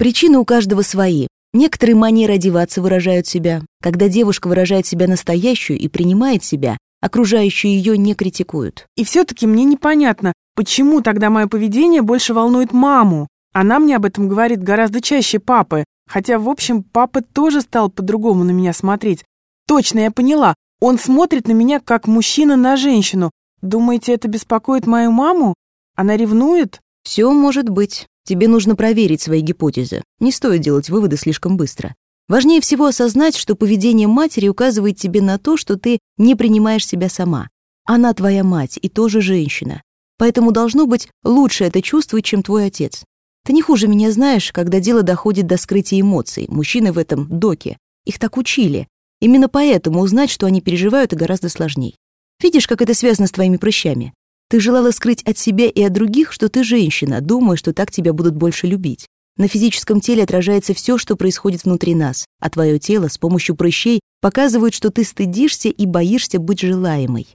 Причины у каждого свои. Некоторые манеры одеваться выражают себя. Когда девушка выражает себя настоящую и принимает себя, окружающие ее не критикуют. И все-таки мне непонятно, почему тогда мое поведение больше волнует маму. Она мне об этом говорит гораздо чаще папы, хотя, в общем, папа тоже стал по-другому на меня смотреть. Точно, я поняла, он смотрит на меня как мужчина на женщину. Думаете, это беспокоит мою маму? Она ревнует? Все может быть. Тебе нужно проверить свои гипотезы. Не стоит делать выводы слишком быстро. Важнее всего осознать, что поведение матери указывает тебе на то, что ты не принимаешь себя сама. Она твоя мать и тоже женщина. Поэтому должно быть лучше это чувствовать, чем твой отец. Ты не хуже меня знаешь, когда дело доходит до скрытия эмоций. Мужчины в этом доке. Их так учили. Именно поэтому узнать, что они переживают, и гораздо сложнее. Видишь, как это связано с твоими прыщами? Ты желала скрыть от себя и от других, что ты женщина, думая, что так тебя будут больше любить. На физическом теле отражается все, что происходит внутри нас, а твое тело с помощью прыщей показывает, что ты стыдишься и боишься быть желаемой.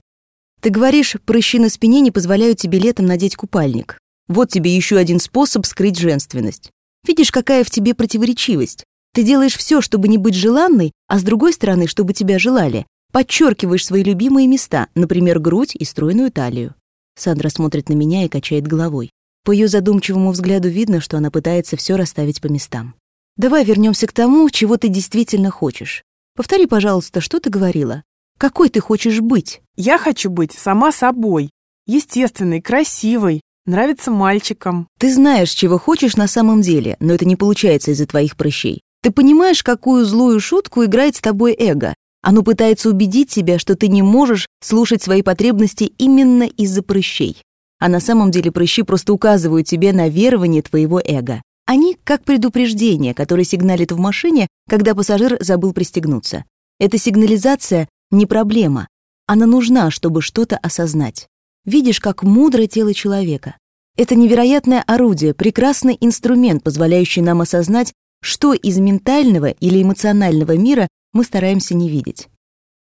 Ты говоришь, прыщи на спине не позволяют тебе летом надеть купальник. Вот тебе еще один способ скрыть женственность. Видишь, какая в тебе противоречивость. Ты делаешь все, чтобы не быть желанной, а с другой стороны, чтобы тебя желали. Подчеркиваешь свои любимые места, например, грудь и стройную талию. Сандра смотрит на меня и качает головой. По ее задумчивому взгляду видно, что она пытается все расставить по местам. «Давай вернемся к тому, чего ты действительно хочешь. Повтори, пожалуйста, что ты говорила? Какой ты хочешь быть?» «Я хочу быть сама собой. Естественной, красивой, нравится мальчикам». «Ты знаешь, чего хочешь на самом деле, но это не получается из-за твоих прыщей. Ты понимаешь, какую злую шутку играет с тобой эго, оно пытается убедить тебя, что ты не можешь слушать свои потребности именно из-за прыщей. А на самом деле прыщи просто указывают тебе на верование твоего эго. Они как предупреждение, которое сигналит в машине, когда пассажир забыл пристегнуться. Эта сигнализация не проблема. Она нужна, чтобы что-то осознать. Видишь, как мудро тело человека. Это невероятное орудие, прекрасный инструмент, позволяющий нам осознать, что из ментального или эмоционального мира мы стараемся не видеть.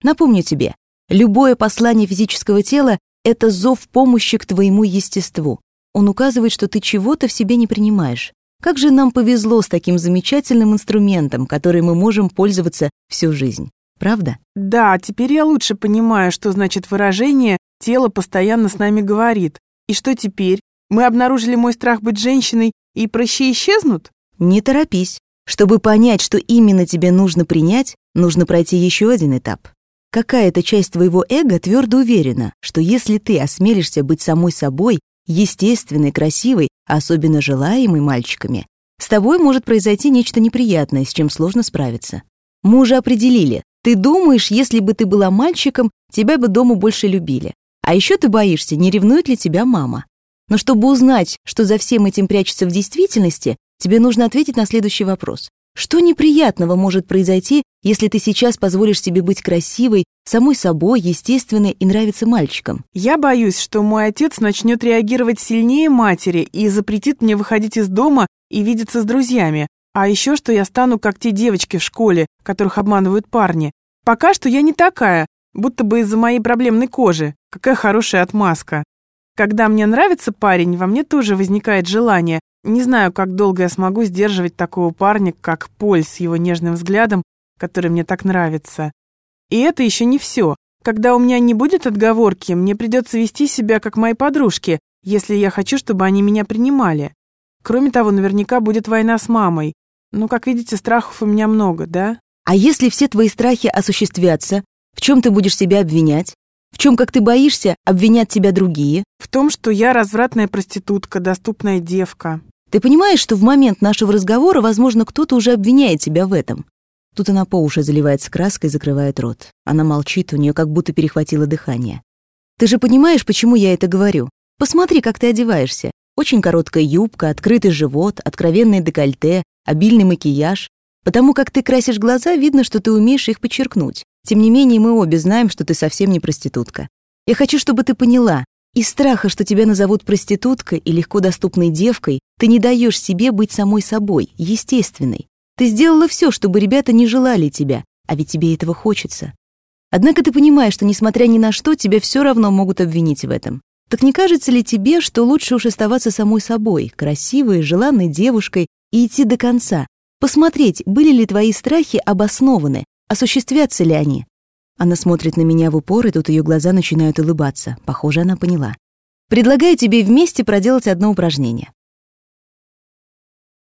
Напомню тебе, любое послание физического тела — это зов помощи к твоему естеству. Он указывает, что ты чего-то в себе не принимаешь. Как же нам повезло с таким замечательным инструментом, который мы можем пользоваться всю жизнь. Правда? Да, теперь я лучше понимаю, что значит выражение «тело постоянно с нами говорит». И что теперь? Мы обнаружили мой страх быть женщиной, и прыщи исчезнут? Не торопись. Чтобы понять, что именно тебе нужно принять, нужно пройти еще один этап. Какая-то часть твоего эго твердо уверена, что если ты осмелишься быть самой собой, естественной, красивой, особенно желаемой мальчиками, с тобой может произойти нечто неприятное, с чем сложно справиться. Мы уже определили, ты думаешь, если бы ты была мальчиком, тебя бы дома больше любили. А еще ты боишься, не ревнует ли тебя мама. Но чтобы узнать, что за всем этим прячется в действительности, Тебе нужно ответить на следующий вопрос. Что неприятного может произойти, если ты сейчас позволишь себе быть красивой, самой собой, естественной и нравиться мальчикам? Я боюсь, что мой отец начнет реагировать сильнее матери и запретит мне выходить из дома и видеться с друзьями. А еще, что я стану как те девочки в школе, которых обманывают парни. Пока что я не такая, будто бы из-за моей проблемной кожи. Какая хорошая отмазка. Когда мне нравится парень, во мне тоже возникает желание, не знаю, как долго я смогу сдерживать такого парня, как Поль с его нежным взглядом, который мне так нравится. И это еще не все. Когда у меня не будет отговорки, мне придется вести себя как мои подружки, если я хочу, чтобы они меня принимали. Кроме того, наверняка будет война с мамой. Ну, как видите, страхов у меня много, да? А если все твои страхи осуществятся, в чем ты будешь себя обвинять? Чем, как ты боишься, обвинят тебя другие? В том, что я развратная проститутка, доступная девка. Ты понимаешь, что в момент нашего разговора, возможно, кто-то уже обвиняет тебя в этом? Тут она по уши заливается краской и закрывает рот. Она молчит, у нее как будто перехватило дыхание. Ты же понимаешь, почему я это говорю? Посмотри, как ты одеваешься. Очень короткая юбка, открытый живот, откровенное декольте, обильный макияж. Потому как ты красишь глаза, видно, что ты умеешь их подчеркнуть. Тем не менее, мы обе знаем, что ты совсем не проститутка. Я хочу, чтобы ты поняла, из страха, что тебя назовут проституткой и легко доступной девкой, ты не даешь себе быть самой собой, естественной. Ты сделала все, чтобы ребята не желали тебя, а ведь тебе этого хочется. Однако ты понимаешь, что, несмотря ни на что, тебя все равно могут обвинить в этом. Так не кажется ли тебе, что лучше уж оставаться самой собой, красивой, желанной девушкой, и идти до конца, посмотреть, были ли твои страхи обоснованы, осуществятся ли они. Она смотрит на меня в упор, и тут ее глаза начинают улыбаться. Похоже, она поняла. Предлагаю тебе вместе проделать одно упражнение.